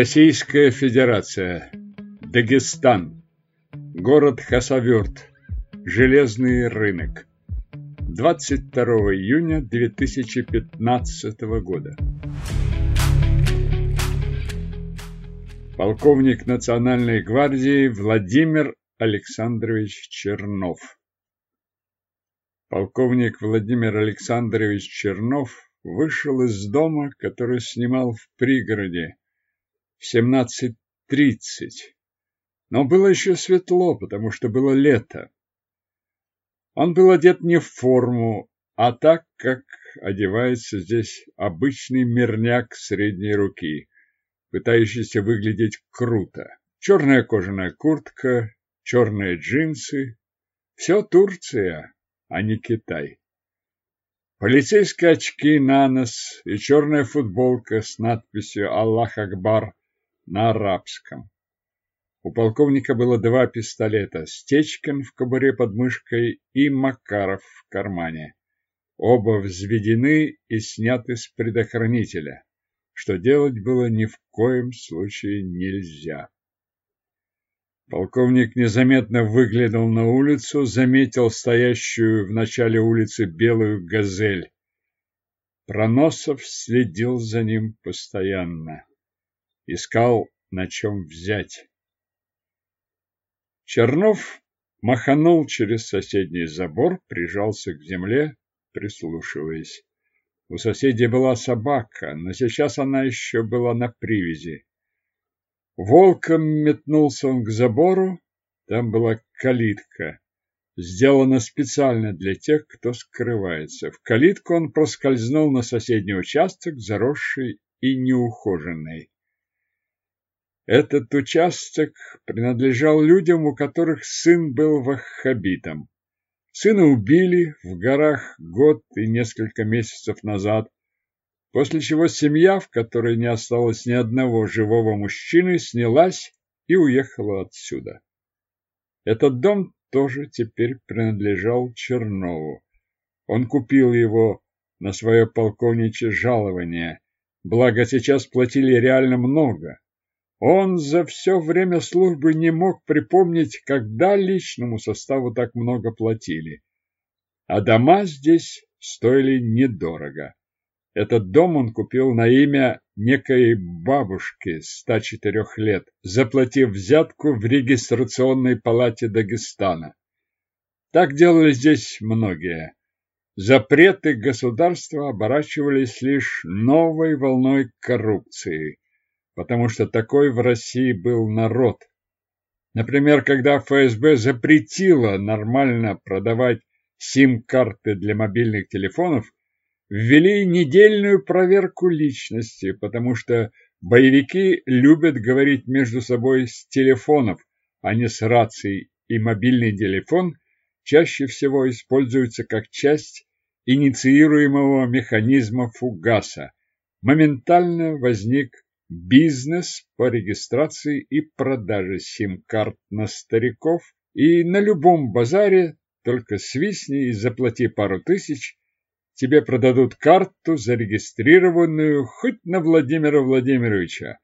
Российская Федерация. Дагестан. Город Хасавюрт. Железный рынок. 22 июня 2015 года. Полковник Национальной гвардии Владимир Александрович Чернов. Полковник Владимир Александрович Чернов вышел из дома, который снимал в пригороде, в 17.30. Но было еще светло, потому что было лето. Он был одет не в форму, а так, как одевается здесь обычный мирняк средней руки, пытающийся выглядеть круто. Черная кожаная куртка, черные джинсы. Все Турция, а не Китай. Полицейские очки на нос и черная футболка с надписью «Аллах Акбар» на арабском. У полковника было два пистолета, Стечкин в кобуре под мышкой и Макаров в кармане. Оба взведены и сняты с предохранителя, что делать было ни в коем случае нельзя. Полковник незаметно выглянул на улицу, заметил стоящую в начале улицы белую газель. Проносов следил за ним постоянно. Искал, на чем взять. Чернов маханул через соседний забор, прижался к земле, прислушиваясь. У соседей была собака, но сейчас она еще была на привязи. Волком метнулся он к забору, там была калитка, сделана специально для тех, кто скрывается. В калитку он проскользнул на соседний участок, заросший и неухоженный. Этот участок принадлежал людям, у которых сын был ваххабитом. Сына убили в горах год и несколько месяцев назад, после чего семья, в которой не осталось ни одного живого мужчины, снялась и уехала отсюда. Этот дом тоже теперь принадлежал Чернову. Он купил его на свое полковничье жалование, благо сейчас платили реально много. Он за все время службы не мог припомнить, когда личному составу так много платили. А дома здесь стоили недорого. Этот дом он купил на имя некой бабушки 104 лет, заплатив взятку в регистрационной палате Дагестана. Так делали здесь многие. Запреты государства оборачивались лишь новой волной коррупции потому что такой в России был народ. Например, когда ФСБ запретила нормально продавать сим-карты для мобильных телефонов, ввели недельную проверку личности, потому что боевики любят говорить между собой с телефонов, а не с рацией, и мобильный телефон чаще всего используется как часть инициируемого механизма фугаса. Моментально возник бизнес по регистрации и продаже сим-карт на стариков и на любом базаре только свистни и заплати пару тысяч, тебе продадут карту, зарегистрированную хоть на Владимира Владимировича.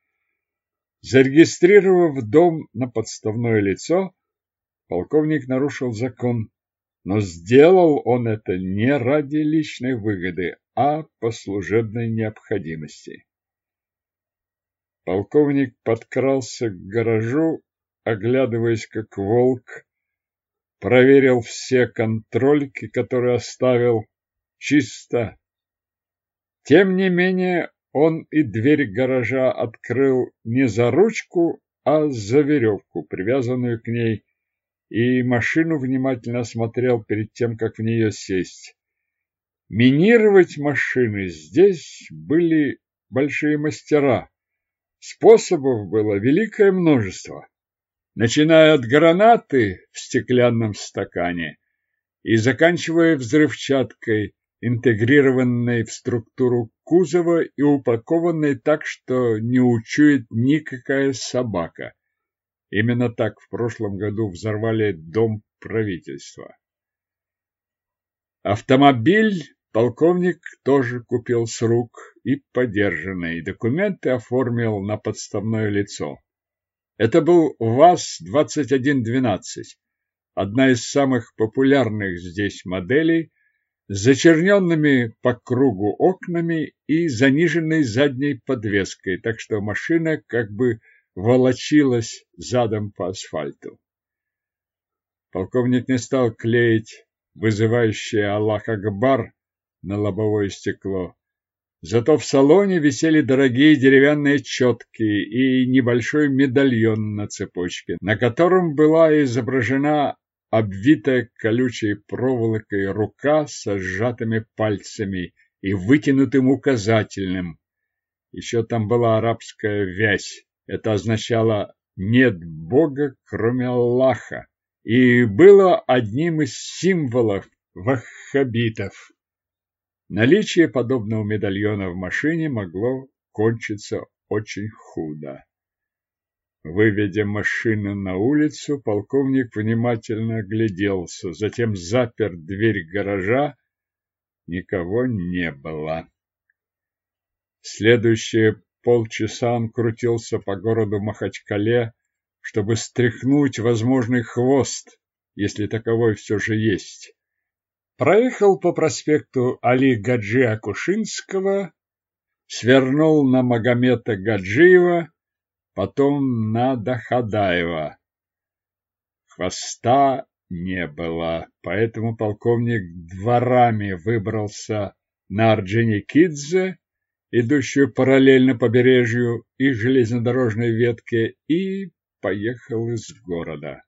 Зарегистрировав дом на подставное лицо, полковник нарушил закон, но сделал он это не ради личной выгоды, а по служебной необходимости. Полковник подкрался к гаражу, оглядываясь как волк, проверил все контрольки, которые оставил, чисто. Тем не менее, он и дверь гаража открыл не за ручку, а за веревку, привязанную к ней, и машину внимательно осмотрел перед тем, как в нее сесть. Минировать машины здесь были большие мастера. Способов было великое множество, начиная от гранаты в стеклянном стакане и заканчивая взрывчаткой, интегрированной в структуру кузова и упакованной так, что не учует никакая собака. Именно так в прошлом году взорвали дом правительства. Автомобиль полковник тоже купил с рук и подержанные документы оформил на подставное лицо. Это был ВАЗ-2112, одна из самых популярных здесь моделей, с зачерненными по кругу окнами и заниженной задней подвеской, так что машина как бы волочилась задом по асфальту. Полковник не стал клеить вызывающее Аллах Акбар на лобовое стекло. Зато в салоне висели дорогие деревянные четки и небольшой медальон на цепочке, на котором была изображена обвитая колючей проволокой рука с сжатыми пальцами и вытянутым указательным. Еще там была арабская вязь. Это означало «нет Бога, кроме Аллаха» и было одним из символов ваххабитов. Наличие подобного медальона в машине могло кончиться очень худо. Выведя машину на улицу, полковник внимательно огляделся, затем запер дверь гаража. Никого не было. Следующие полчаса он крутился по городу Махачкале, чтобы стряхнуть возможный хвост, если таковой все же есть. Проехал по проспекту Али Гаджи Акушинского, свернул на Магомета Гаджиева, потом на Дахадаева. Хвоста не было, поэтому полковник дворами выбрался на Орджоникидзе, идущую параллельно побережью и железнодорожной ветке, и поехал из города.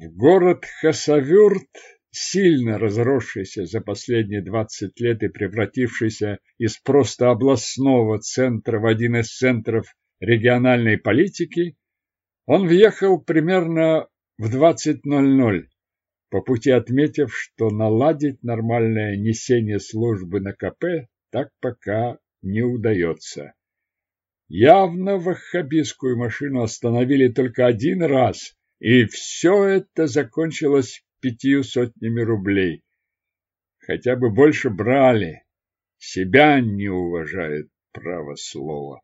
Город Хасавюрт, сильно разросшийся за последние двадцать лет и превратившийся из просто областного центра в один из центров региональной политики, он въехал примерно в 20.00, по пути отметив, что наладить нормальное несение службы на КП так пока не удается. Явно ваххабистскую машину остановили только один раз, и все это закончилось пятью сотнями рублей. Хотя бы больше брали. Себя не уважают, право слова.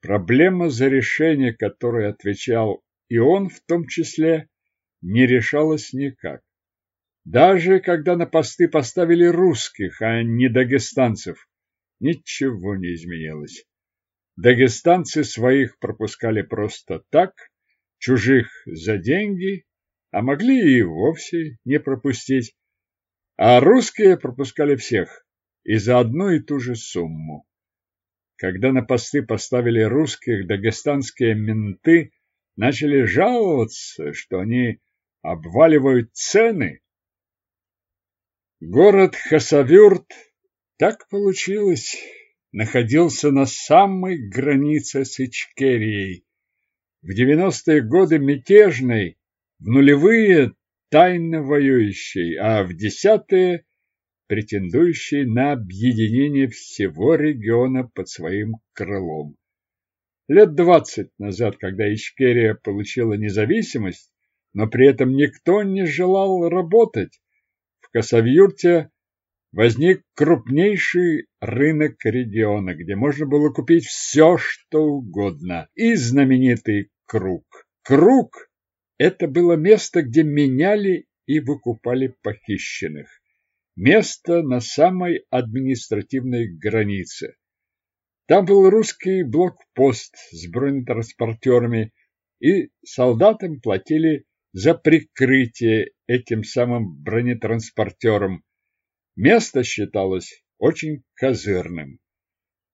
Проблема, за решение которой отвечал и он в том числе, не решалась никак. Даже когда на посты поставили русских, а не дагестанцев, ничего не изменилось. Дагестанцы своих пропускали просто так, чужих за деньги, а могли и вовсе не пропустить. А русские пропускали всех и за одну и ту же сумму. Когда на посты поставили русских, дагестанские менты начали жаловаться, что они обваливают цены. Город Хасавюрт так получилось находился на самой границе с Ичкерией. В девяностые годы мятежной, в нулевые тайно воюющей, а в десятые претендующей на объединение всего региона под своим крылом. Лет двадцать назад, когда Ичкерия получила независимость, но при этом никто не желал работать, в Косовьюрте возник крупнейший рынок региона, где можно было купить все, что угодно, и знаменитый круг. Круг – это было место, где меняли и выкупали похищенных. Место на самой административной границе. Там был русский блокпост с бронетранспортерами, и солдатам платили за прикрытие этим самым бронетранспортером, Место считалось очень козырным.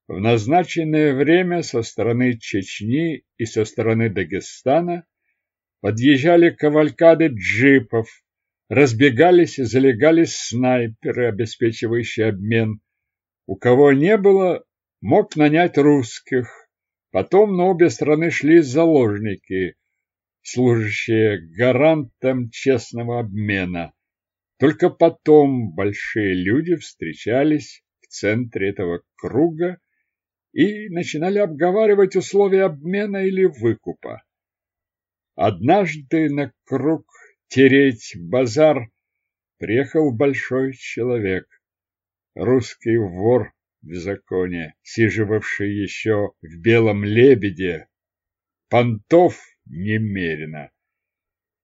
В назначенное время со стороны Чечни и со стороны Дагестана подъезжали кавалькады джипов, разбегались и залегали снайперы, обеспечивающие обмен. У кого не было, мог нанять русских. Потом на обе стороны шли заложники, служащие гарантом честного обмена. Только потом большие люди встречались в центре этого круга и начинали обговаривать условия обмена или выкупа. Однажды на круг тереть базар приехал большой человек, русский вор в законе, сиживавший еще в белом лебеде, понтов немерено.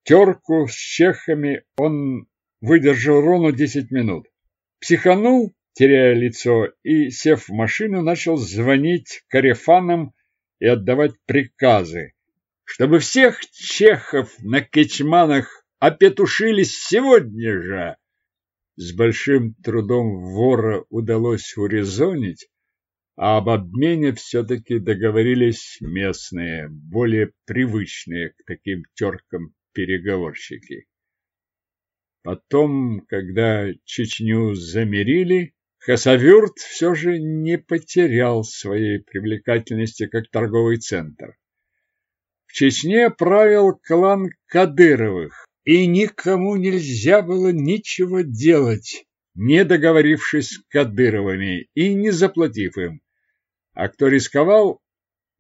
Терку с чехами он выдержал ровно десять минут. Психанул, теряя лицо, и, сев в машину, начал звонить карефанам и отдавать приказы, чтобы всех чехов на кичманах опетушились сегодня же. С большим трудом вора удалось урезонить, а об обмене все-таки договорились местные, более привычные к таким теркам переговорщики. Потом, когда Чечню замерили, Хасавюрт все же не потерял своей привлекательности как торговый центр. В Чечне правил клан Кадыровых, и никому нельзя было ничего делать, не договорившись с Кадыровыми и не заплатив им. А кто рисковал,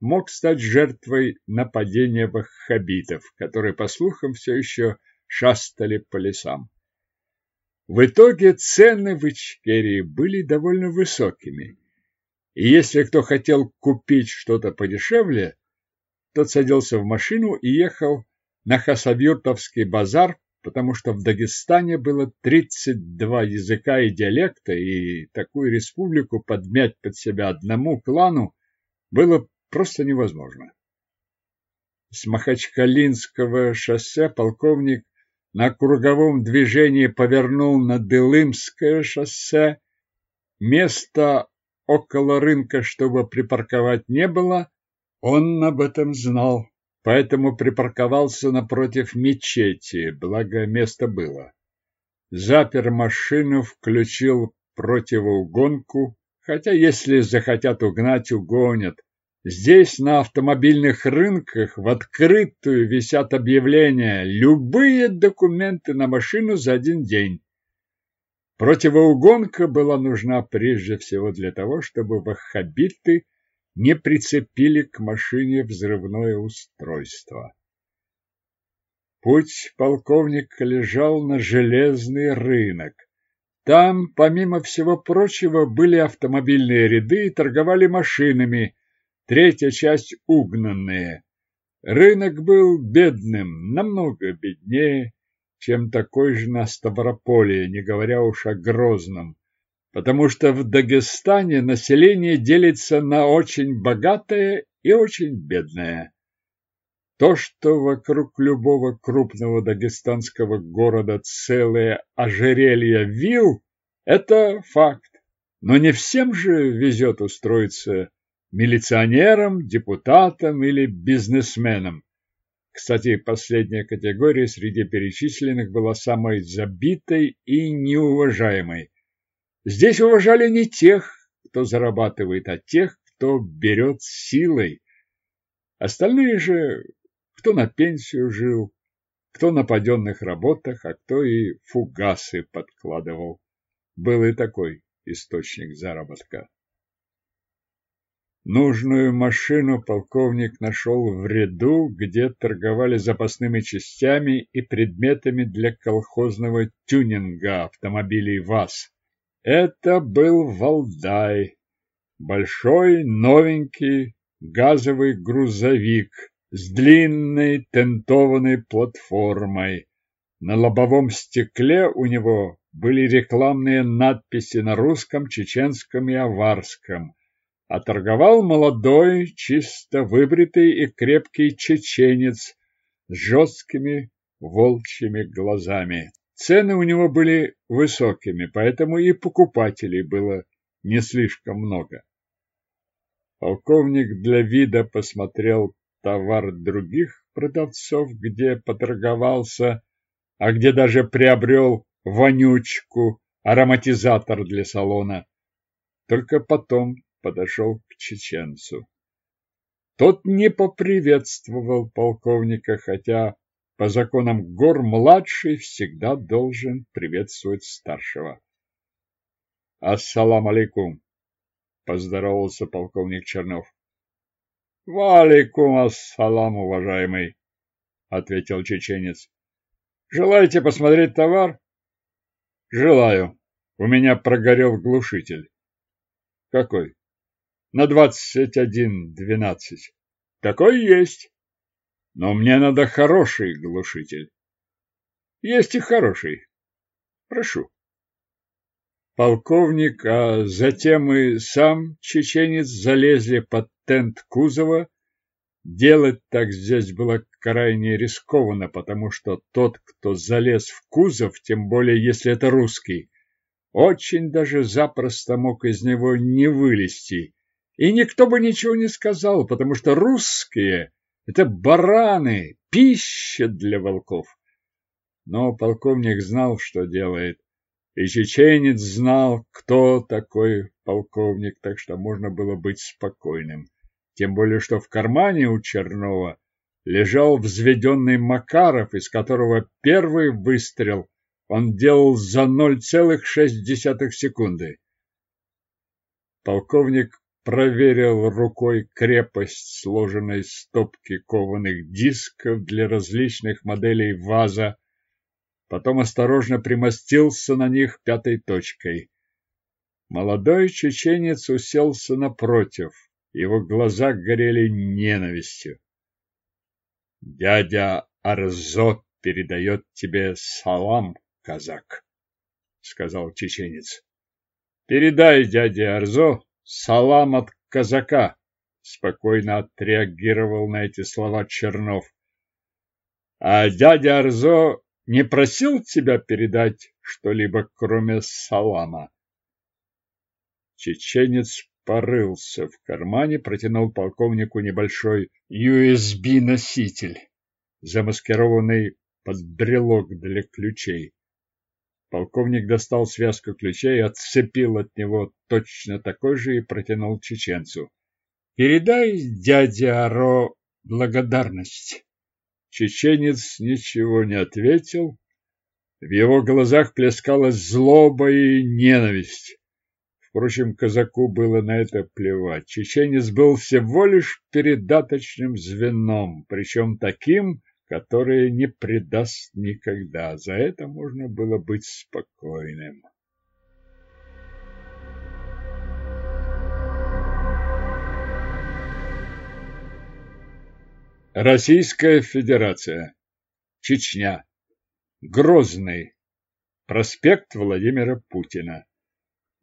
мог стать жертвой нападения ваххабитов, которые, по слухам, все еще шастали по лесам. В итоге цены в Ичкерии были довольно высокими. И если кто хотел купить что-то подешевле, тот садился в машину и ехал на Хасавюртовский базар, потому что в Дагестане было 32 языка и диалекта, и такую республику подмять под себя одному клану было просто невозможно. С Махачкалинского шоссе полковник на круговом движении повернул на Дылымское шоссе. Места около рынка, чтобы припарковать, не было. Он об этом знал, поэтому припарковался напротив мечети, благо место было. Запер машину, включил противоугонку, хотя если захотят угнать, угонят. Здесь на автомобильных рынках в открытую висят объявления «Любые документы на машину за один день». Противоугонка была нужна прежде всего для того, чтобы ваххабиты не прицепили к машине взрывное устройство. Путь полковника лежал на железный рынок. Там, помимо всего прочего, были автомобильные ряды и торговали машинами, третья часть угнанные. Рынок был бедным, намного беднее, чем такой же на Ставрополе, не говоря уж о Грозном, потому что в Дагестане население делится на очень богатое и очень бедное. То, что вокруг любого крупного дагестанского города целое ожерелье вил, это факт. Но не всем же везет устроиться милиционером, депутатом или бизнесменом. Кстати, последняя категория среди перечисленных была самой забитой и неуважаемой. Здесь уважали не тех, кто зарабатывает, а тех, кто берет силой. Остальные же, кто на пенсию жил, кто на паденных работах, а кто и фугасы подкладывал. Был и такой источник заработка. Нужную машину полковник нашел в ряду, где торговали запасными частями и предметами для колхозного тюнинга автомобилей ВАЗ. Это был Валдай, большой новенький газовый грузовик с длинной тентованной платформой. На лобовом стекле у него были рекламные надписи на русском, чеченском и аварском а торговал молодой, чисто выбритый и крепкий чеченец с жесткими волчьими глазами. Цены у него были высокими, поэтому и покупателей было не слишком много. Полковник для вида посмотрел товар других продавцов, где поторговался, а где даже приобрел вонючку, ароматизатор для салона. Только потом подошел к чеченцу. Тот не поприветствовал полковника, хотя по законам гор младший всегда должен приветствовать старшего. «Ассалам алейкум!» – поздоровался полковник Чернов. «Валейкум ассалам, уважаемый!» – ответил чеченец. «Желаете посмотреть товар?» Желаю. У меня прогорел глушитель. Какой? На двадцать один двенадцать. Такой есть. Но мне надо хороший глушитель. Есть и хороший. Прошу. Полковник, а затем и сам чеченец залезли под тент кузова. Делать так здесь было крайне рискованно, потому что тот, кто залез в кузов, тем более если это русский, очень даже запросто мог из него не вылезти. И никто бы ничего не сказал, потому что русские – это бараны, пища для волков. Но полковник знал, что делает. И чеченец знал, кто такой полковник, так что можно было быть спокойным. Тем более, что в кармане у Чернова лежал взведенный Макаров, из которого первый выстрел он делал за 0,6 секунды. Полковник проверил рукой крепость сложенной стопки кованых дисков для различных моделей ваза, потом осторожно примостился на них пятой точкой. Молодой чеченец уселся напротив, его глаза горели ненавистью. «Дядя Арзо передает тебе салам, казак», — сказал чеченец. «Передай дяде Арзо салам от казака», — спокойно отреагировал на эти слова Чернов. «А дядя Арзо не просил тебя передать что-либо, кроме салама? Чеченец порылся в кармане, протянул полковнику небольшой USB-носитель, замаскированный под брелок для ключей. Полковник достал связку ключей, отцепил от него точно такой же и протянул чеченцу. «Передай дяде Аро благодарность». Чеченец ничего не ответил. В его глазах плескалась злоба и ненависть. Впрочем, казаку было на это плевать. Чеченец был всего лишь передаточным звеном, причем таким, которое не предаст никогда. За это можно было быть спокойным. Российская Федерация. Чечня. Грозный. Проспект Владимира Путина.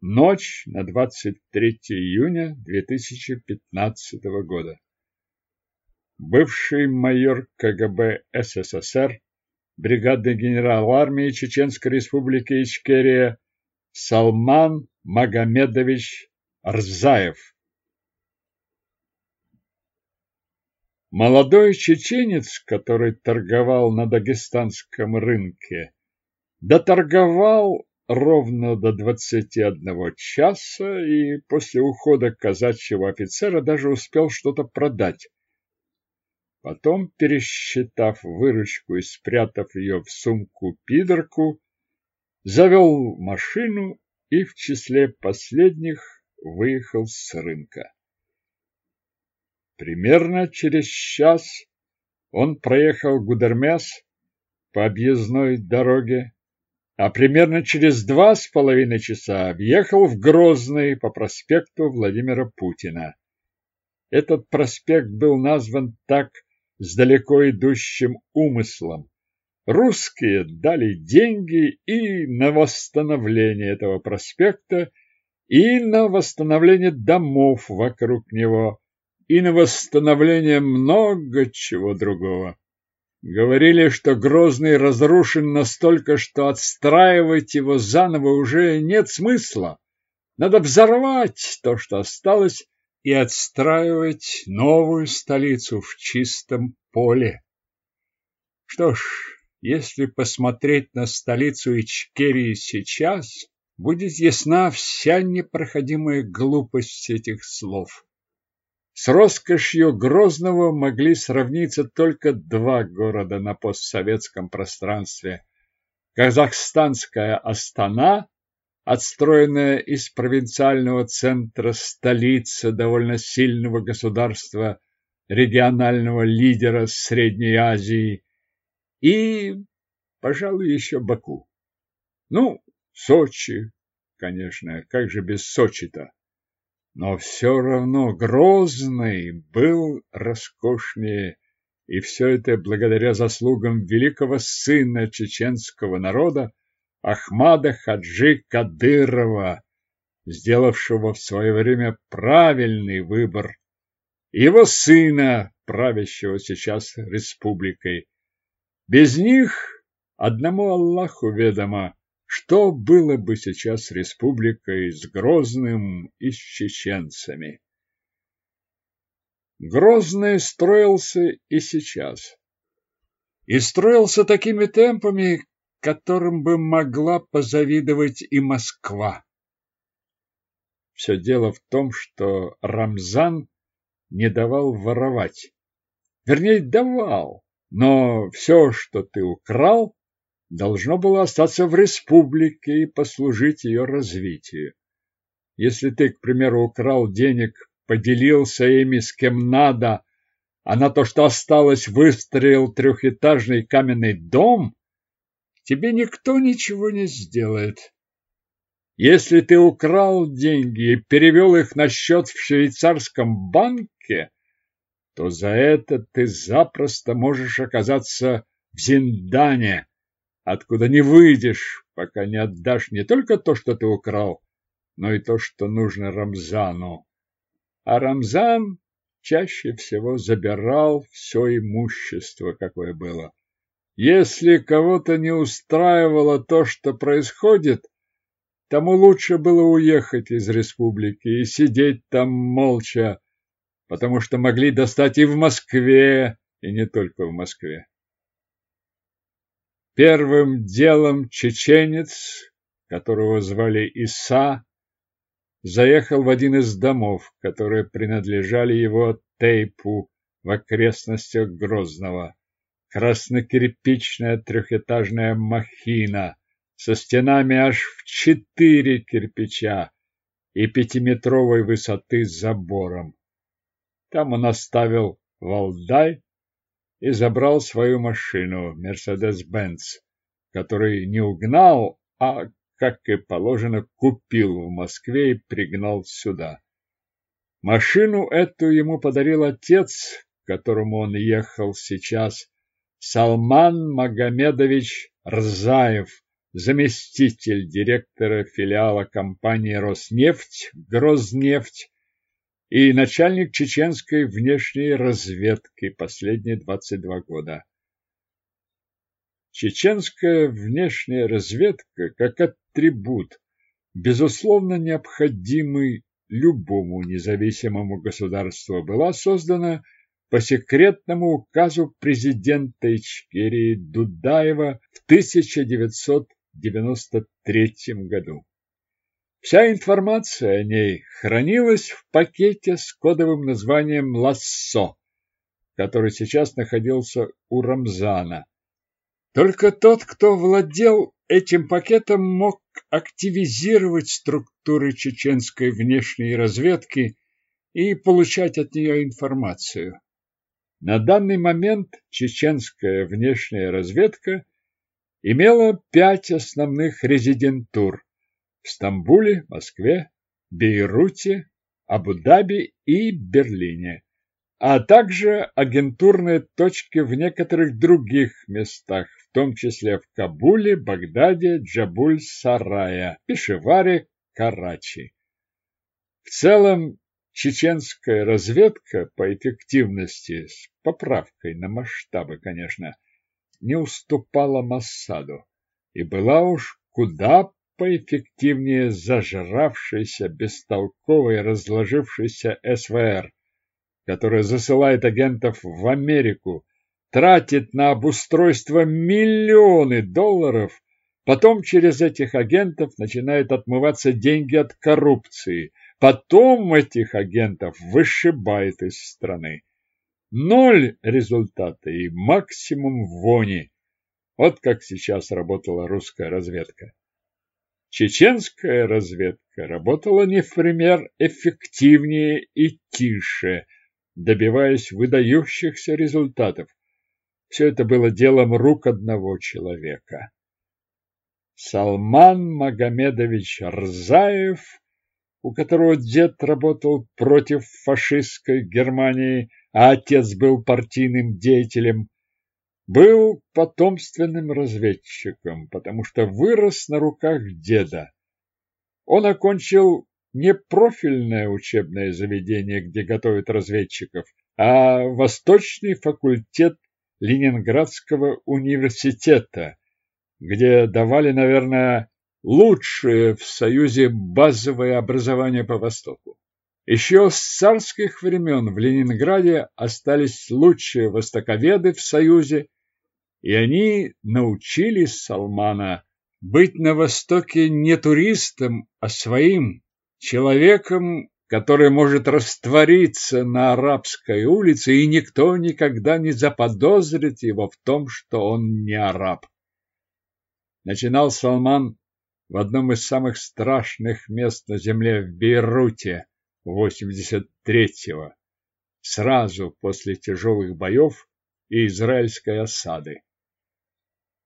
Ночь на 23 июня 2015 года. Бывший майор КГБ СССР, бригадный генерал армии Чеченской Республики Ичкерия Салман Магомедович Арзаев Молодой чеченец, который торговал на дагестанском рынке, доторговал ровно до двадцати одного часа и после ухода казачьего офицера даже успел что-то продать. Потом, пересчитав выручку и спрятав ее в сумку-пидорку, завел машину и в числе последних выехал с рынка. Примерно через час он проехал Гудермес по объездной дороге, а примерно через два с половиной часа въехал в Грозный по проспекту Владимира Путина. Этот проспект был назван так с далеко идущим умыслом. Русские дали деньги и на восстановление этого проспекта, и на восстановление домов вокруг него, и на восстановление много чего другого. Говорили, что Грозный разрушен настолько, что отстраивать его заново уже нет смысла. Надо взорвать то, что осталось, и отстраивать новую столицу в чистом поле. Что ж, если посмотреть на столицу Ичкерии сейчас, будет ясна вся непроходимая глупость этих слов. С роскошью Грозного могли сравниться только два города на постсоветском пространстве. Казахстанская Астана, отстроенная из провинциального центра столица довольно сильного государства, регионального лидера Средней Азии, и, пожалуй, еще Баку. Ну, Сочи, конечно, как же без Сочи-то? Но все равно Грозный был роскошнее, и все это благодаря заслугам великого сына чеченского народа Ахмада Хаджи Кадырова, сделавшего в свое время правильный выбор, его сына, правящего сейчас республикой. Без них одному Аллаху ведомо, что было бы сейчас республикой, с Грозным и с чеченцами. Грозный строился и сейчас. И строился такими темпами, которым бы могла позавидовать и Москва. Все дело в том, что Рамзан не давал воровать. Вернее, давал, но все, что ты украл, должно было остаться в республике и послужить ее развитию. Если ты, к примеру, украл денег, поделился ими с кем надо, а на то, что осталось, выстроил трехэтажный каменный дом, тебе никто ничего не сделает. Если ты украл деньги и перевел их на счет в швейцарском банке, то за это ты запросто можешь оказаться в Зиндане, откуда не выйдешь, пока не отдашь не только то, что ты украл, но и то, что нужно Рамзану. А Рамзан чаще всего забирал все имущество, какое было. Если кого-то не устраивало то, что происходит, тому лучше было уехать из республики и сидеть там молча, потому что могли достать и в Москве, и не только в Москве. Первым делом чеченец, которого звали Иса, заехал в один из домов, которые принадлежали его тейпу в окрестностях Грозного. Краснокирпичная трехэтажная махина со стенами аж в четыре кирпича и пятиметровой высоты с забором. Там он оставил Валдай и забрал свою машину Mercedes-Benz, который не угнал, а, как и положено, купил в Москве и пригнал сюда. Машину эту ему подарил отец, к которому он ехал сейчас, Салман Магомедович Рзаев, заместитель директора филиала компании «Роснефть», «Грознефть» и начальник чеченской внешней разведки последние 22 года. Чеченская внешняя разведка как атрибут, безусловно необходимый любому независимому государству, была создана по секретному указу президента Ичкерии Дудаева в 1993 году. Вся информация о ней хранилась в пакете с кодовым названием «Лассо», который сейчас находился у Рамзана. Только тот, кто владел этим пакетом, мог активизировать структуры чеченской внешней разведки и получать от нее информацию. На данный момент чеченская внешняя разведка имела пять основных резидентур в Стамбуле, Москве, Бейруте, Абу-Даби и Берлине, а также агентурные точки в некоторых других местах, в том числе в Кабуле, Багдаде, Джабуль-Сарая, Пешеваре, Карачи. В целом, чеченская разведка по эффективности, с поправкой на масштабы, конечно, не уступала Массаду и была уж куда поэффективнее зажравшейся, бестолковой, разложившейся СВР, которая засылает агентов в Америку, тратит на обустройство миллионы долларов, потом через этих агентов начинают отмываться деньги от коррупции, потом этих агентов вышибает из страны. Ноль результата и максимум вони. Вот как сейчас работала русская разведка. Чеченская разведка работала не в пример эффективнее и тише, добиваясь выдающихся результатов. Все это было делом рук одного человека. Салман Магомедович Рзаев, у которого дед работал против фашистской Германии, а отец был партийным деятелем, был потомственным разведчиком, потому что вырос на руках деда. Он окончил не профильное учебное заведение, где готовят разведчиков, а Восточный факультет Ленинградского университета, где давали, наверное, лучшее в Союзе базовое образование по Востоку. Еще с царских времен в Ленинграде остались лучшие востоковеды в Союзе, и они научили Салмана быть на Востоке не туристом, а своим человеком, который может раствориться на арабской улице, и никто никогда не заподозрит его в том, что он не араб. Начинал Салман в одном из самых страшных мест на земле в Бейруте 83-го, сразу после тяжелых боев и израильской осады.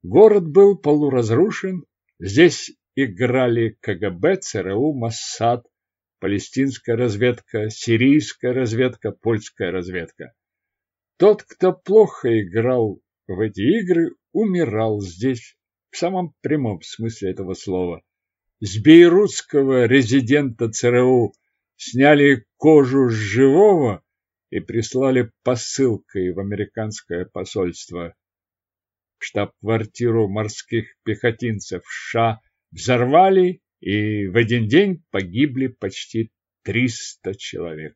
Город был полуразрушен, здесь играли КГБ, ЦРУ, Моссад, палестинская разведка, сирийская разведка, польская разведка. Тот, кто плохо играл в эти игры, умирал здесь, в самом прямом смысле этого слова. С бейрутского резидента ЦРУ сняли кожу с живого и прислали посылкой в американское посольство штаб-квартиру морских пехотинцев США взорвали, и в один день погибли почти 300 человек.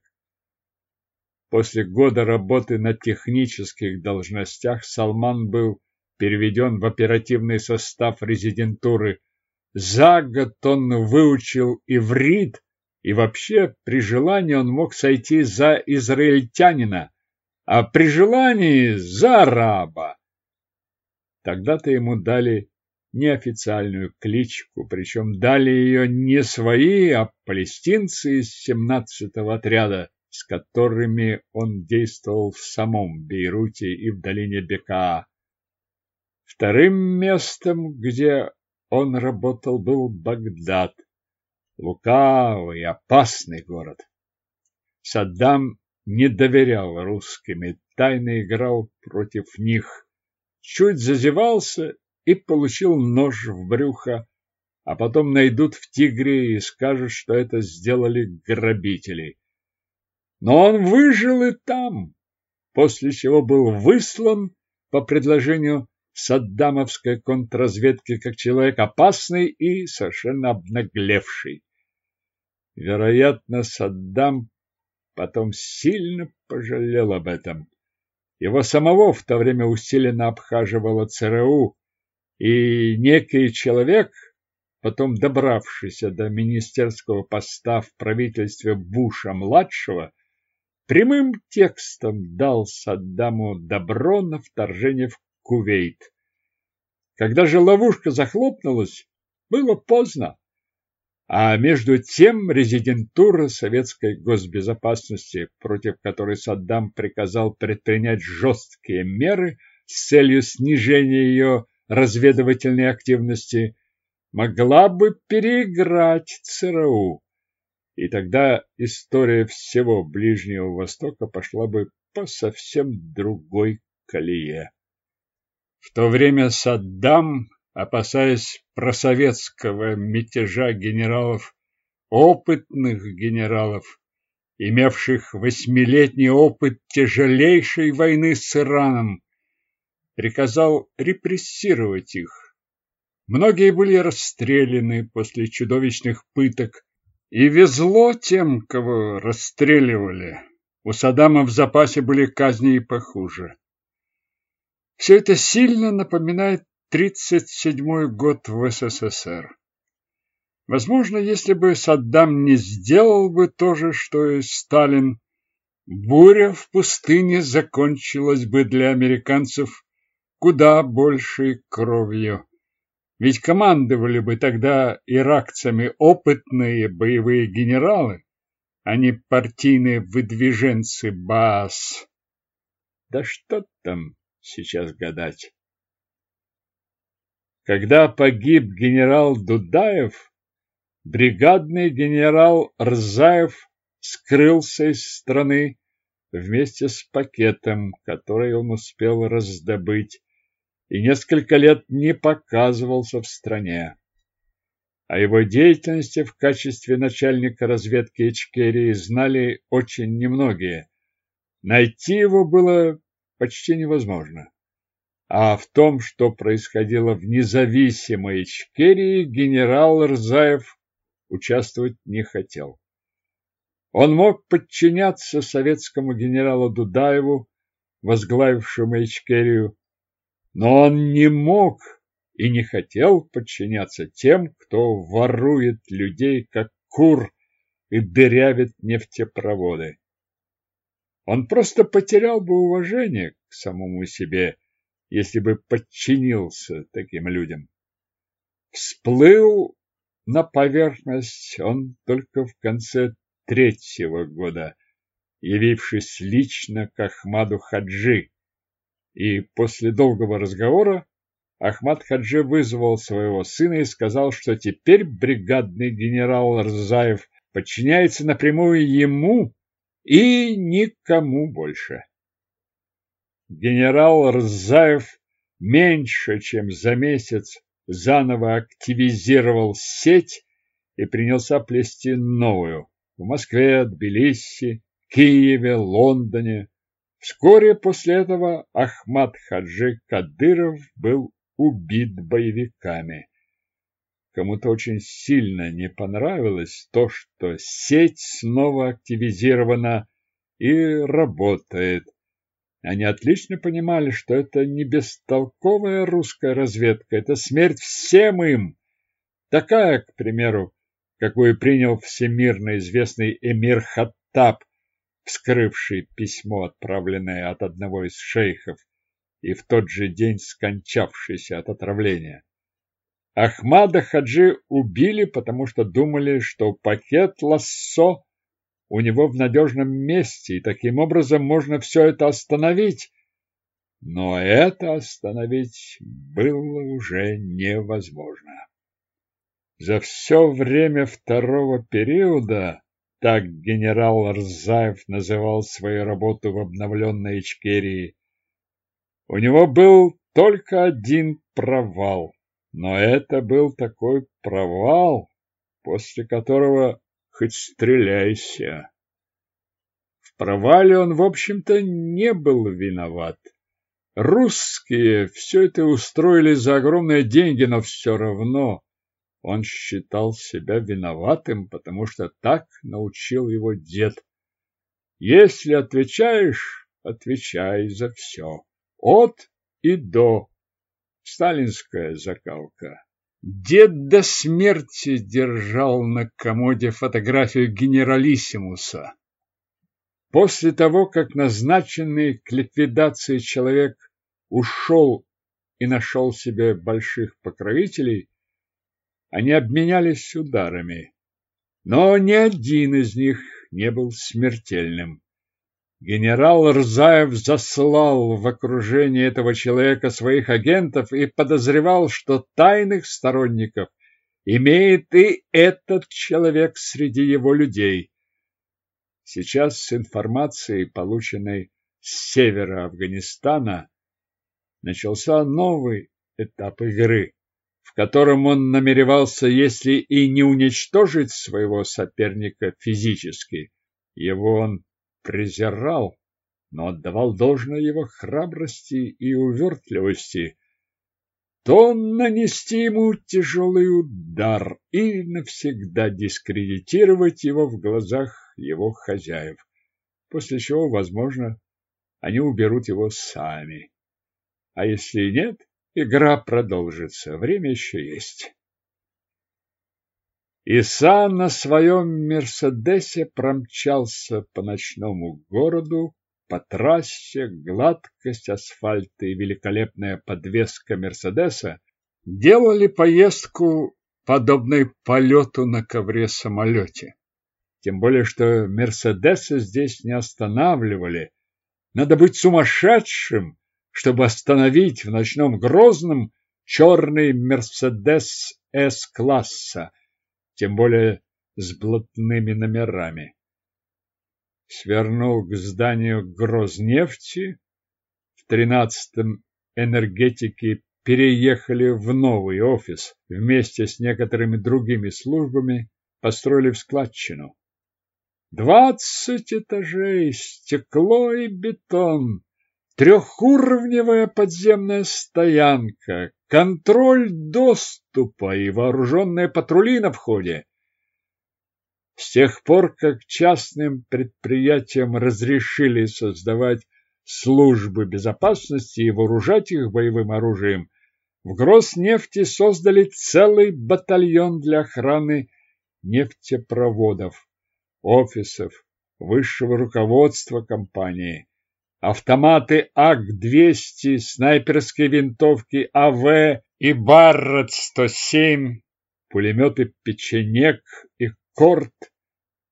После года работы на технических должностях Салман был переведен в оперативный состав резидентуры. За год он выучил иврит, и вообще при желании он мог сойти за израильтянина, а при желании за араба. Тогда-то ему дали неофициальную кличку, причем дали ее не свои, а палестинцы из 17-го отряда, с которыми он действовал в самом Бейруте и в долине Бекаа. Вторым местом, где он работал, был Багдад, лукавый опасный город. Саддам не доверял русским и тайно играл против них чуть зазевался и получил нож в брюхо, а потом найдут в тигре и скажут, что это сделали грабители. Но он выжил и там, после чего был выслан по предложению саддамовской контрразведки как человек опасный и совершенно обнаглевший. Вероятно, Саддам потом сильно пожалел об этом. Его самого в то время усиленно обхаживала ЦРУ, и некий человек, потом добравшийся до министерского поста в правительстве Буша-младшего, прямым текстом дал Саддаму добро на вторжение в Кувейт. Когда же ловушка захлопнулась, было поздно. А между тем резидентура советской госбезопасности, против которой Саддам приказал предпринять жесткие меры с целью снижения ее разведывательной активности, могла бы переиграть ЦРУ. И тогда история всего Ближнего Востока пошла бы по совсем другой колее. В то время Саддам опасаясь просоветского мятежа генералов, опытных генералов, имевших восьмилетний опыт тяжелейшей войны с Ираном, приказал репрессировать их. Многие были расстреляны после чудовищных пыток, и везло тем, кого расстреливали. У Саддама в запасе были казни и похуже. Все это сильно напоминает 1937 год в СССР. Возможно, если бы Саддам не сделал бы то же, что и Сталин, буря в пустыне закончилась бы для американцев куда большей кровью. Ведь командовали бы тогда иракцами опытные боевые генералы, а не партийные выдвиженцы Баас. Да что там сейчас гадать? Когда погиб генерал Дудаев, бригадный генерал Рзаев скрылся из страны вместе с пакетом, который он успел раздобыть, и несколько лет не показывался в стране. О его деятельности в качестве начальника разведки Ичкерии знали очень немногие. Найти его было почти невозможно. А в том, что происходило в независимой Ичкерии, генерал Рзаев участвовать не хотел. Он мог подчиняться советскому генералу Дудаеву, возглавившему Ичкерию, но он не мог и не хотел подчиняться тем, кто ворует людей, как кур, и дырявит нефтепроводы. Он просто потерял бы уважение к самому себе, если бы подчинился таким людям. Всплыл на поверхность он только в конце третьего года, явившись лично к Ахмаду Хаджи, и после долгого разговора Ахмад Хаджи вызвал своего сына и сказал, что теперь бригадный генерал Рзаев подчиняется напрямую ему и никому больше. Генерал Рзаев меньше, чем за месяц заново активизировал сеть и принялся плести новую в Москве, Тбилиси, Киеве, Лондоне. Вскоре после этого Ахмад Хаджи Кадыров был убит боевиками. Кому-то очень сильно не понравилось то, что сеть снова активизирована и работает. Они отлично понимали, что это не бестолковая русская разведка, это смерть всем им. Такая, к примеру, какую принял всемирно известный эмир Хаттаб, вскрывший письмо, отправленное от одного из шейхов, и в тот же день скончавшийся от отравления. Ахмада Хаджи убили, потому что думали, что пакет лассо у него в надежном месте, и таким образом можно все это остановить. Но это остановить было уже невозможно. За все время второго периода, так генерал Рзаев называл свою работу в обновленной Ичкерии, у него был только один провал. Но это был такой провал, после которого хоть стреляйся. В провале он, в общем-то, не был виноват. Русские все это устроили за огромные деньги, но все равно он считал себя виноватым, потому что так научил его дед. Если отвечаешь, отвечай за все. От и до. Сталинская закалка. Дед до смерти держал на комоде фотографию генералиссимуса. После того, как назначенный к ликвидации человек ушел и нашел себе больших покровителей, они обменялись ударами. Но ни один из них не был смертельным. Генерал Рзаев заслал в окружение этого человека своих агентов и подозревал, что тайных сторонников имеет и этот человек среди его людей. Сейчас с информацией, полученной с севера Афганистана, начался новый этап игры, в котором он намеревался, если и не уничтожить своего соперника физически, его он презирал, но отдавал должное его храбрости и увертливости, то нанести ему тяжелый удар и навсегда дискредитировать его в глазах его хозяев, после чего, возможно, они уберут его сами. А если нет, игра продолжится, время еще есть. Иса на своем Мерседесе промчался по ночному городу, по трассе, гладкость асфальта и великолепная подвеска Мерседеса делали поездку подобной полету на ковре-самолете. Тем более, что Мерседесы здесь не останавливали. Надо быть сумасшедшим, чтобы остановить в ночном Грозном черный Мерседес С-класса, тем более с блатными номерами. Свернул к зданию Грознефти. В тринадцатом энергетики переехали в новый офис вместе с некоторыми другими службами, построили в складчину. Двадцать этажей, стекло и бетон, трехуровневая подземная стоянка, контроль доступа и вооруженные патрули на входе. С тех пор, как частным предприятиям разрешили создавать службы безопасности и вооружать их боевым оружием, в Гроснефти создали целый батальон для охраны нефтепроводов, офисов, высшего руководства компании. Автоматы АК-200, снайперские винтовки АВ и Барретт-107, пулеметы «Печенек» и «Корт»,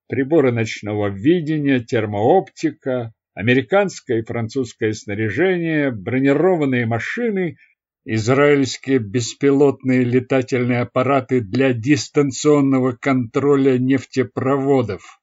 приборы ночного видения, термооптика, американское и французское снаряжение, бронированные машины – израильские беспилотные летательные аппараты для дистанционного контроля нефтепроводов,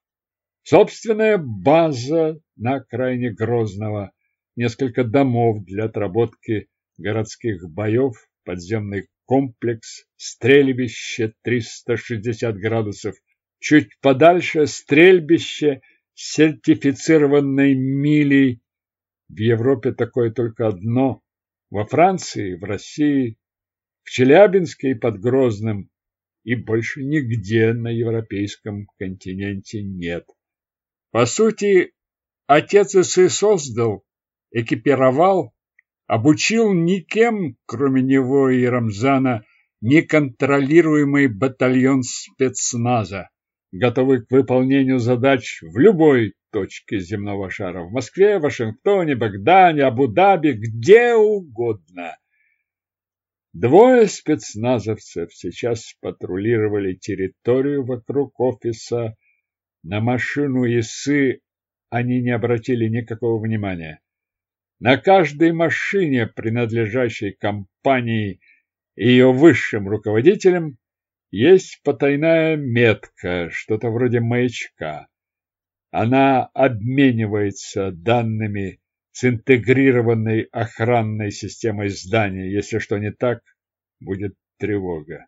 собственная база на окраине Грозного, несколько домов для отработки городских боев, подземный комплекс, стрельбище 360 градусов, чуть подальше стрельбище сертифицированной милей. В Европе такое только одно во Франции, в России, в Челябинске и под Грозным, и больше нигде на европейском континенте нет. По сути, отец и создал, экипировал, обучил никем, кроме него и Рамзана, неконтролируемый батальон спецназа, готовый к выполнению задач в любой точки земного шара. В Москве, Вашингтоне, Багдане, Абу-Даби, где угодно. Двое спецназовцев сейчас патрулировали территорию вокруг офиса. На машину ИСы они не обратили никакого внимания. На каждой машине, принадлежащей компании и ее высшим руководителям, есть потайная метка, что-то вроде маячка. Она обменивается данными с интегрированной охранной системой здания. Если что не так, будет тревога.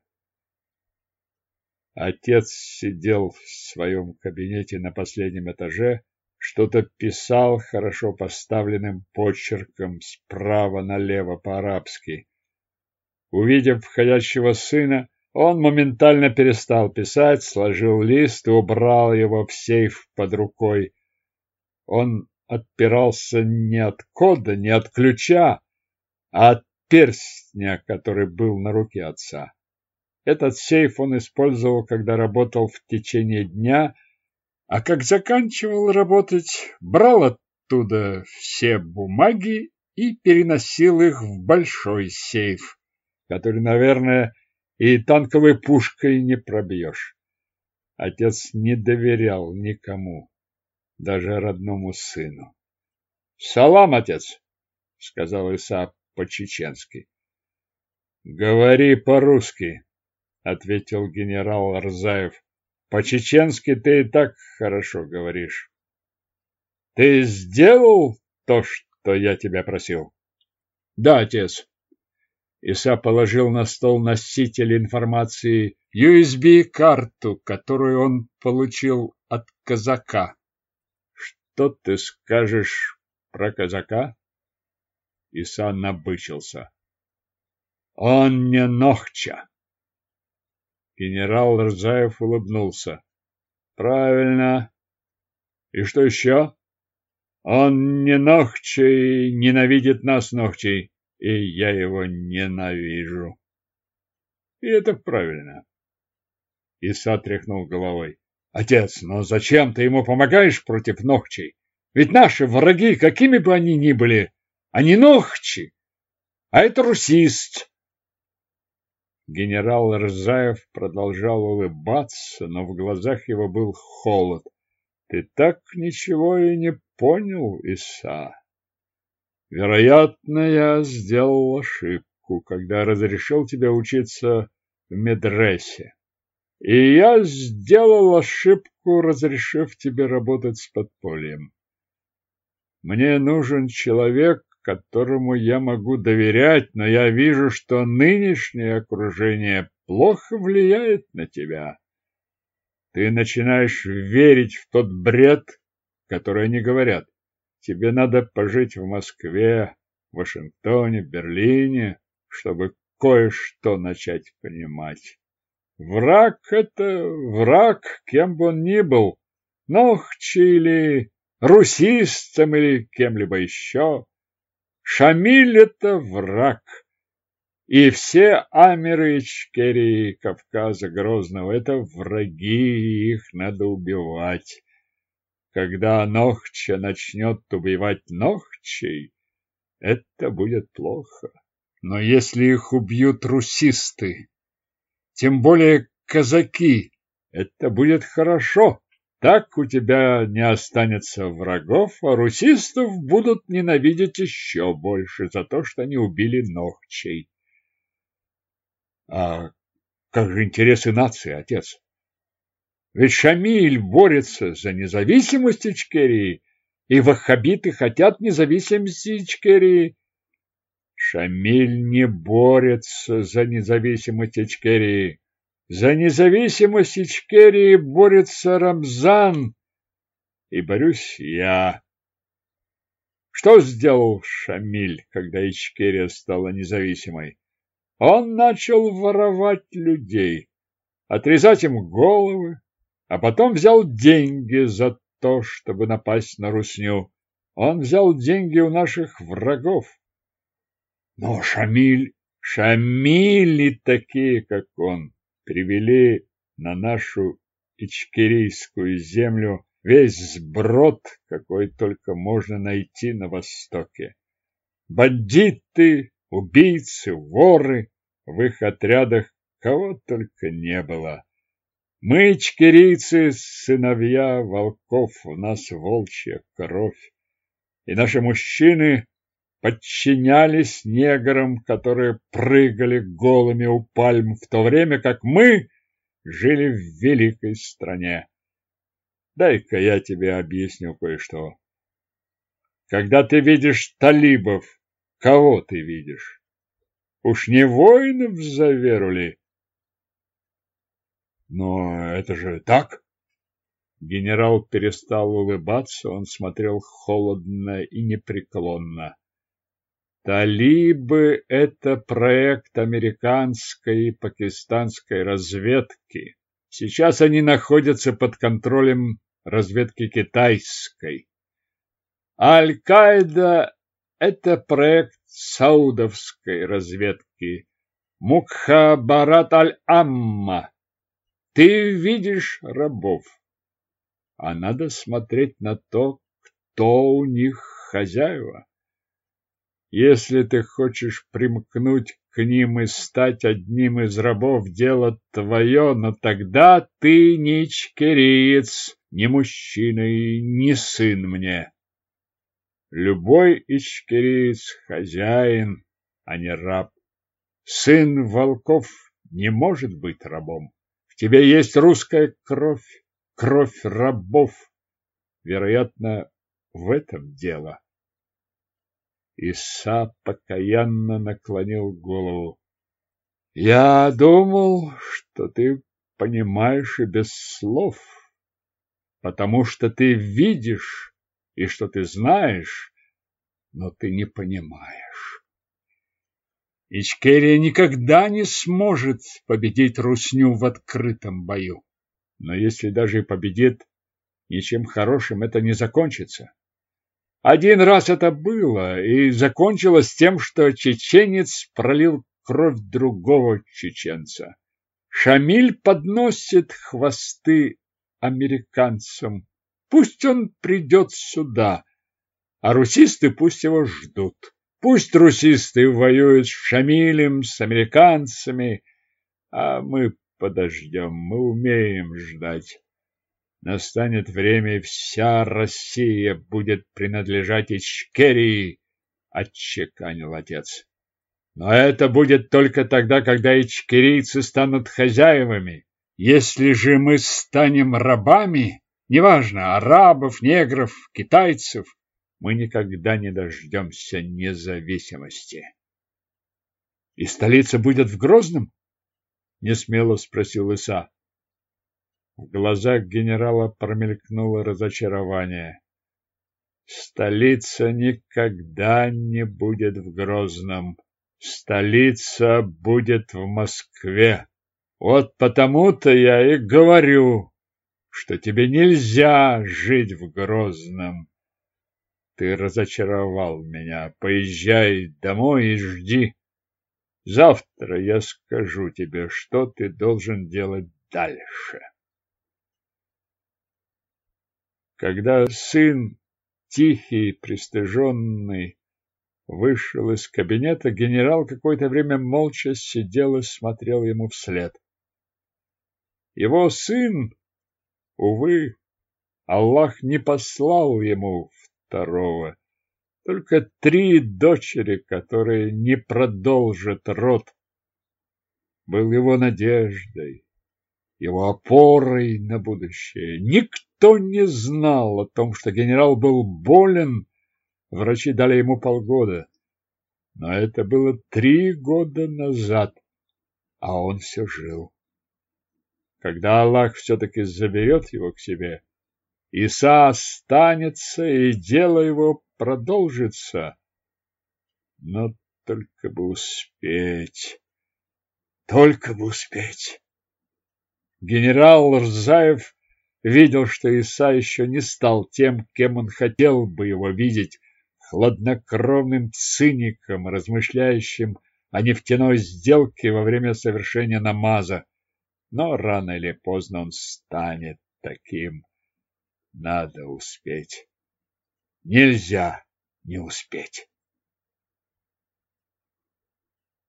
Отец сидел в своем кабинете на последнем этаже, что-то писал хорошо поставленным почерком справа налево по-арабски. Увидев входящего сына, он моментально перестал писать, сложил лист и убрал его в сейф под рукой. Он отпирался не от кода, не от ключа, а от перстня, который был на руке отца. Этот сейф он использовал, когда работал в течение дня, а как заканчивал работать, брал оттуда все бумаги и переносил их в большой сейф, который, наверное, и танковой пушкой не пробьешь. Отец не доверял никому, даже родному сыну. — Салам, отец! — сказал Иса по-чеченски. — Говори по-русски, — ответил генерал Рзаев. — По-чеченски ты и так хорошо говоришь. — Ты сделал то, что я тебя просил? — Да, отец. Иса положил на стол носитель информации USB-карту, которую он получил от казака. Что ты скажешь про казака? Иса набычился. Он не Нохча. Генерал Рзаев улыбнулся. Правильно. И что еще? Он не Нохча и ненавидит нас, Нохчей и я его ненавижу. И это правильно. Иса тряхнул головой. Отец, но зачем ты ему помогаешь против Ногчей? Ведь наши враги, какими бы они ни были, они Ногчи, а это русист. Генерал Рзаев продолжал улыбаться, но в глазах его был холод. Ты так ничего и не понял, Иса. Вероятно, я сделал ошибку. когда разрешил тебе учиться в медресе. И я сделал ошибку, разрешив тебе работать с подпольем. Мне нужен человек, которому я могу доверять, но я вижу, что нынешнее окружение плохо влияет на тебя. Ты начинаешь верить в тот бред, который они говорят. Тебе надо пожить в Москве, Вашингтоне, Берлине, чтобы кое-что начать понимать. Враг — это враг, кем бы он ни был, Нохчи или русистом или кем-либо еще. Шамиль — это враг. И все Амеры, Ичкерии, Кавказа, Грозного — это враги, и их надо убивать. Когда Нохча начнет убивать Нохчей, это будет плохо. Но если их убьют русисты, тем более казаки, это будет хорошо. Так у тебя не останется врагов, а русистов будут ненавидеть еще больше за то, что они убили Нохчей. А как же интересы нации, отец? Ведь Шамиль борется за независимость Ичкерии, и ваххабиты хотят независимости Ичкерии. Шамиль не борется за независимость Ичкерии. За независимость Ичкерии борется Рамзан, и борюсь я. Что сделал Шамиль, когда Ичкерия стала независимой? Он начал воровать людей, отрезать им головы, а потом взял деньги за то, чтобы напасть на Русню. Он взял деньги у наших врагов. Но Шамиль, Шамили такие, как он, привели на нашу ичкерийскую землю весь сброд, какой только можно найти на Востоке. Бандиты, убийцы, воры, в их отрядах кого только не было. Мы, чкирийцы, сыновья волков, у нас волчья кровь. И наши мужчины подчинялись неграм, которые прыгали голыми у пальм, в то время как мы жили в великой стране. Дай-ка я тебе объясню кое-что. Когда ты видишь талибов, кого ты видишь? Уж не воинов заверули? Но это же так. Генерал перестал улыбаться, он смотрел холодно и непреклонно. Талибы – это проект американской и пакистанской разведки. Сейчас они находятся под контролем разведки китайской. Аль-Каида – это проект саудовской разведки. Мукхабарат аль-Амма ты видишь рабов, а надо смотреть на то, кто у них хозяева. Если ты хочешь примкнуть к ним и стать одним из рабов, дело твое, но тогда ты не ичкериец, не мужчина и не сын мне. Любой ичкериец — хозяин, а не раб. Сын волков не может быть рабом тебе есть русская кровь, кровь рабов. Вероятно, в этом дело. Иса покаянно наклонил голову. Я думал, что ты понимаешь и без слов, потому что ты видишь и что ты знаешь, но ты не понимаешь. Ичкерия никогда не сможет победить Русню в открытом бою. Но если даже и победит, ничем хорошим это не закончится. Один раз это было, и закончилось тем, что чеченец пролил кровь другого чеченца. Шамиль подносит хвосты американцам. Пусть он придет сюда, а русисты пусть его ждут. Пусть трусисты воюют с Шамилем, с американцами, а мы подождем, мы умеем ждать. Настанет время, и вся Россия будет принадлежать Ичкерии, отчеканил отец. Но это будет только тогда, когда ичкерийцы станут хозяевами. Если же мы станем рабами, неважно, арабов, негров, китайцев, мы никогда не дождемся независимости. И столица будет в Грозном? Несмело спросил Иса. В глазах генерала промелькнуло разочарование. Столица никогда не будет в Грозном. Столица будет в Москве. Вот потому-то я и говорю, что тебе нельзя жить в Грозном. Ты разочаровал меня. Поезжай домой и жди. Завтра я скажу тебе, что ты должен делать дальше. Когда сын, тихий, пристыженный, вышел из кабинета, генерал какое-то время молча сидел и смотрел ему вслед. Его сын, увы, Аллах не послал ему второго, только три дочери, которые не продолжат род. Был его надеждой, его опорой на будущее. Никто не знал о том, что генерал был болен, Врачи дали ему полгода. Но это было три года назад, а он все жил. Когда Аллах все-таки заберет его к себе, Иса останется, и дело его продолжится. Но только бы успеть, только бы успеть. Генерал Рзаев видел, что Иса еще не стал тем, кем он хотел бы его видеть, хладнокровным циником, размышляющим о нефтяной сделке во время совершения намаза. Но рано или поздно он станет таким. Надо успеть. Нельзя не успеть.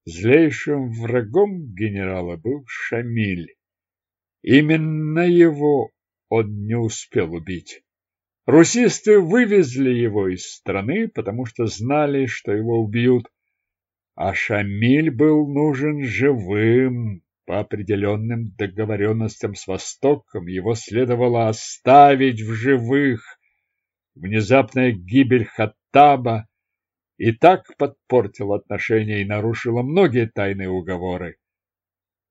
Злейшим врагом генерала был Шамиль. Именно его он не успел убить. Русисты вывезли его из страны, потому что знали, что его убьют. А Шамиль был нужен живым. По определенным договоренностям с Востоком его следовало оставить в живых. Внезапная гибель Хаттаба и так подпортила отношения и нарушила многие тайные уговоры.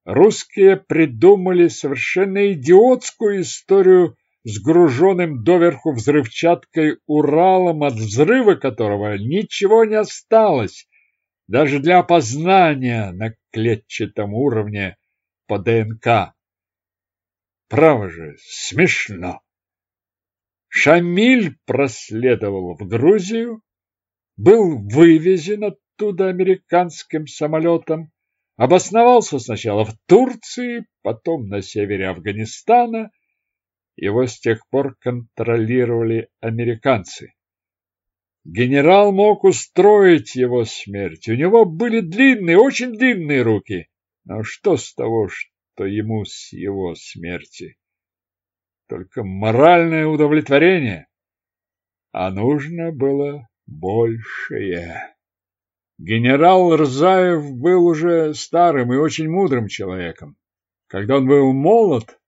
Русские придумали совершенно идиотскую историю с груженным доверху взрывчаткой Уралом, от взрыва которого ничего не осталось, даже для опознания на клетчатом уровне по ДНК. Право же, смешно. Шамиль проследовал в Грузию, был вывезен оттуда американским самолетом, обосновался сначала в Турции, потом на севере Афганистана, его с тех пор контролировали американцы. Генерал мог устроить его смерть. У него были длинные, очень длинные руки. Но что с того, что ему с его смерти? Только моральное удовлетворение. А нужно было большее. Генерал Рзаев был уже старым и очень мудрым человеком. Когда он был молод,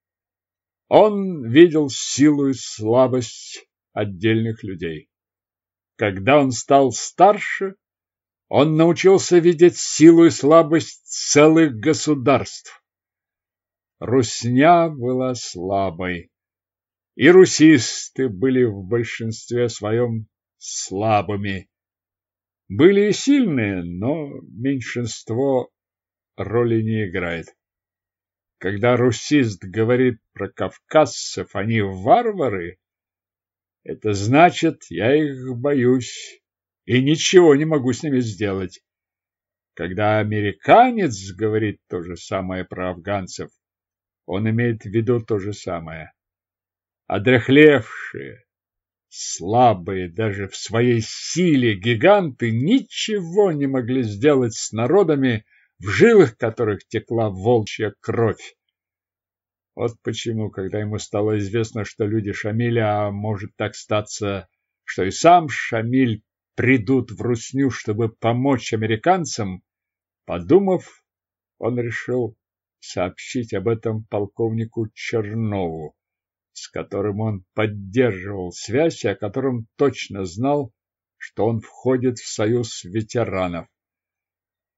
он видел силу и слабость отдельных людей. Когда он стал старше, он научился видеть силу и слабость целых государств. Русня была слабой, и русисты были в большинстве своем слабыми. Были и сильные, но меньшинство роли не играет. Когда русист говорит про кавказцев, они варвары, это значит, я их боюсь и ничего не могу с ними сделать. Когда американец говорит то же самое про афганцев, он имеет в виду то же самое. Одряхлевшие, слабые даже в своей силе гиганты ничего не могли сделать с народами, в жилах которых текла волчья кровь. Вот почему, когда ему стало известно, что люди Шамиля, а может так статься, что и сам Шамиль придут в Русню, чтобы помочь американцам, Подумав, он решил сообщить об этом полковнику Чернову, с которым он поддерживал связь и о котором точно знал, что он входит в союз ветеранов.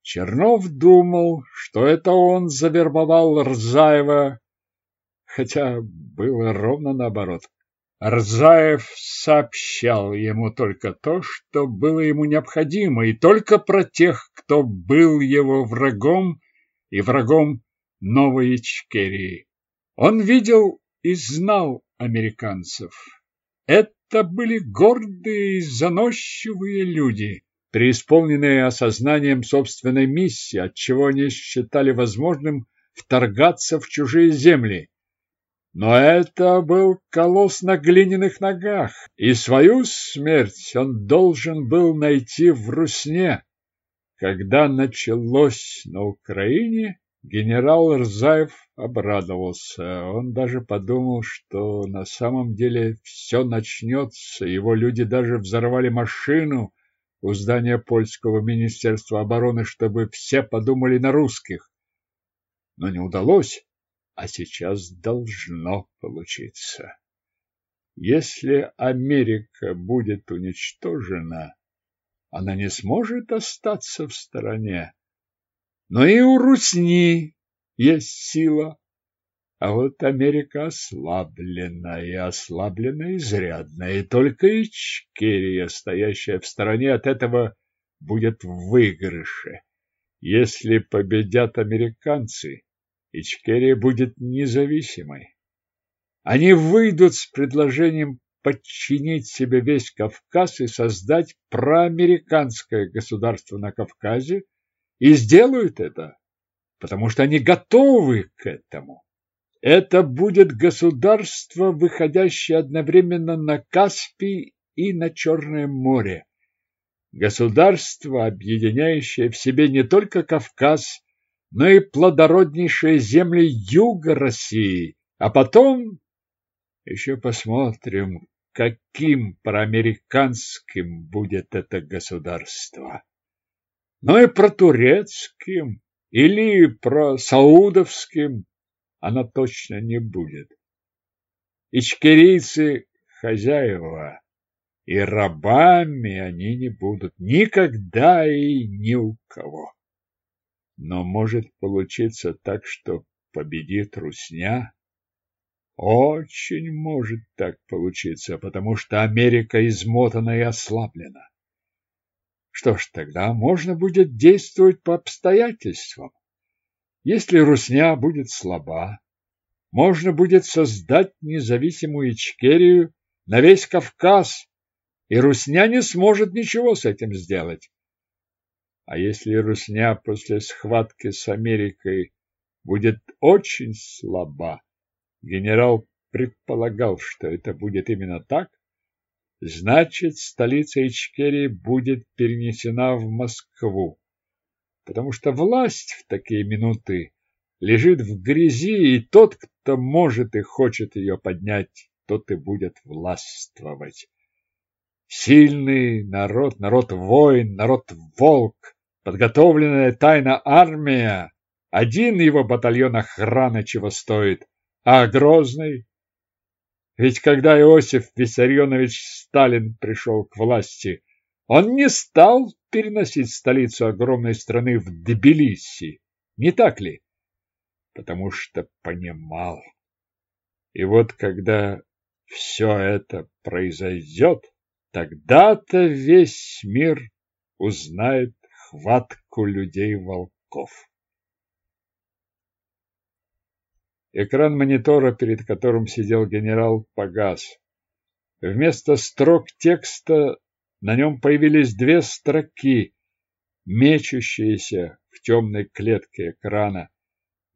Чернов думал, что это он завербовал Рзаева, хотя было ровно наоборот. Рзаев сообщал ему только то, что было ему необходимо, и только про тех, кто был его врагом и врагом Новой Ичкерии. Он видел и знал американцев. Это были гордые и заносчивые люди, преисполненные осознанием собственной миссии, отчего они считали возможным вторгаться в чужие земли. Но это был колосс на глиняных ногах, и свою смерть он должен был найти в Русне. Когда началось на Украине, генерал Рзаев обрадовался. Он даже подумал, что на самом деле все начнется. Его люди даже взорвали машину у здания польского министерства обороны, чтобы все подумали на русских. Но не удалось, а сейчас должно получиться. Если Америка будет уничтожена, она не сможет остаться в стороне. Но и у Русни есть сила. А вот Америка ослаблена, и ослаблена изрядно, и только Ичкерия, стоящая в стороне от этого, будет в выигрыше. Если победят американцы, Ичкерия будет независимой. Они выйдут с предложением подчинить себе весь Кавказ и создать проамериканское государство на Кавказе, и сделают это, потому что они готовы к этому. Это будет государство, выходящее одновременно на Каспий и на Черное море. Государство, объединяющее в себе не только Кавказ, но и плодороднейшие земли юга России. А потом еще посмотрим, каким проамериканским будет это государство. Но и про турецким или про саудовским она точно не будет. Ичкерийцы хозяева, и рабами они не будут никогда и ни у кого. Но может получиться так, что победит Русня. Очень может так получиться, потому что Америка измотана и ослаблена. Что ж, тогда можно будет действовать по обстоятельствам. Если Русня будет слаба, можно будет создать независимую Ичкерию на весь Кавказ, и Русня не сможет ничего с этим сделать. А если Русня после схватки с Америкой будет очень слаба, генерал предполагал, что это будет именно так, значит, столица Ичкерии будет перенесена в Москву потому что власть в такие минуты лежит в грязи, и тот, кто может и хочет ее поднять, тот и будет властвовать. Сильный народ, народ-воин, народ-волк, подготовленная тайна армия, один его батальон охраны чего стоит, а Грозный? Ведь когда Иосиф Виссарионович Сталин пришел к власти, он не стал переносить столицу огромной страны в Тбилиси, не так ли? Потому что понимал. И вот когда все это произойдет, тогда-то весь мир узнает хватку людей-волков. Экран монитора, перед которым сидел генерал, погас. Вместо строк текста на нем появились две строки, мечущиеся в темной клетке экрана,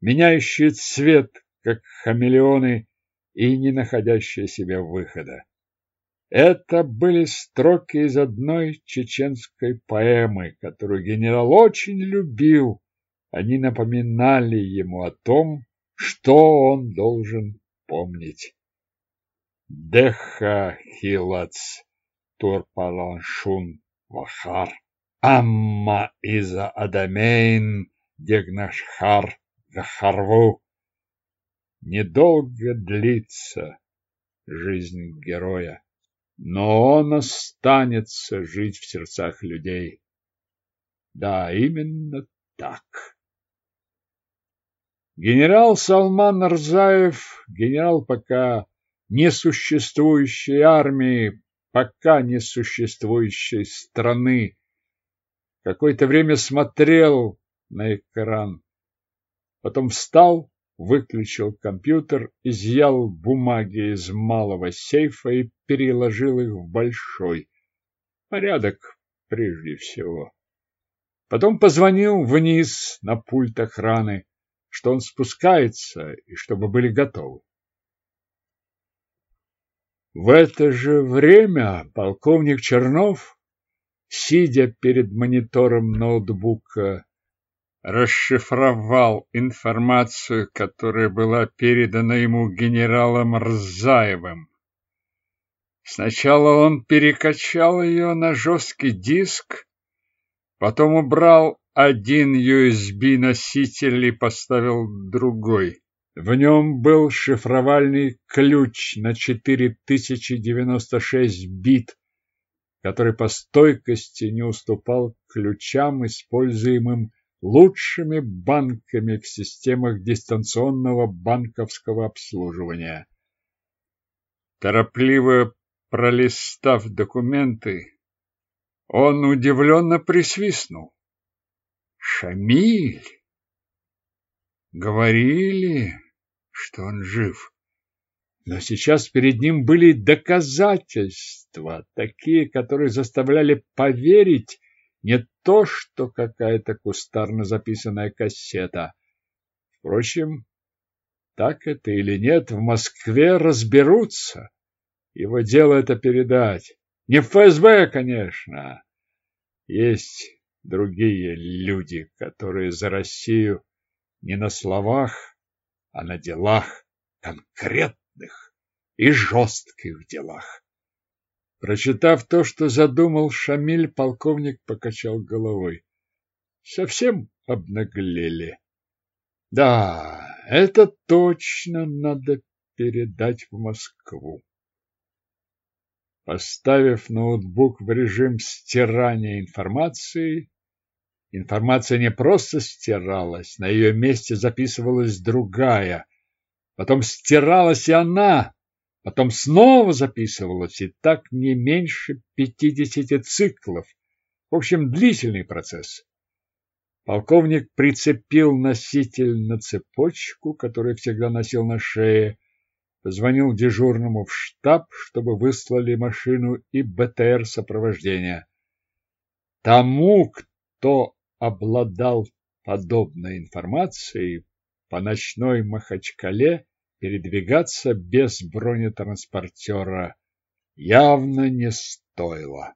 меняющие цвет, как хамелеоны, и не находящие себе выхода. Это были строки из одной чеченской поэмы, которую генерал очень любил. Они напоминали ему о том, что он должен помнить. Деха Хилац Турпаланшун Вахар. Амма иза Адамейн Дегнашхар Гахарву. Недолго длится жизнь героя, но он останется жить в сердцах людей. Да, именно так. Генерал Салман Рзаев, генерал пока несуществующей армии, пока несуществующей страны, какое-то время смотрел на экран, потом встал, выключил компьютер, изъял бумаги из малого сейфа и переложил их в большой. Порядок прежде всего. Потом позвонил вниз на пульт охраны, что он спускается и чтобы были готовы. В это же время полковник Чернов, сидя перед монитором ноутбука, расшифровал информацию, которая была передана ему генералом Рзаевым. Сначала он перекачал ее на жесткий диск, потом убрал один USB-носитель и поставил другой. В нем был шифровальный ключ на 4096 бит, который по стойкости не уступал ключам, используемым лучшими банками в системах дистанционного банковского обслуживания. Торопливо пролистав документы, он удивленно присвистнул. Шамиль! Говорили, что он жив. Но сейчас перед ним были доказательства, такие, которые заставляли поверить не то, что какая-то кустарно записанная кассета. Впрочем, так это или нет, в Москве разберутся. Его дело это передать. Не в ФСБ, конечно. Есть другие люди, которые за Россию не на словах, а на делах, конкретных и жестких делах. Прочитав то, что задумал Шамиль, полковник покачал головой. Совсем обнаглели. Да, это точно надо передать в Москву. Поставив ноутбук в режим стирания информации, информация не просто стиралась, на ее месте записывалась другая. Потом стиралась и она, потом снова записывалась, и так не меньше пятидесяти циклов. В общем, длительный процесс. Полковник прицепил носитель на цепочку, которую всегда носил на шее, позвонил дежурному в штаб, чтобы выслали машину и БТР сопровождения. Тому, кто обладал подобной информацией, по ночной Махачкале передвигаться без бронетранспортера явно не стоило.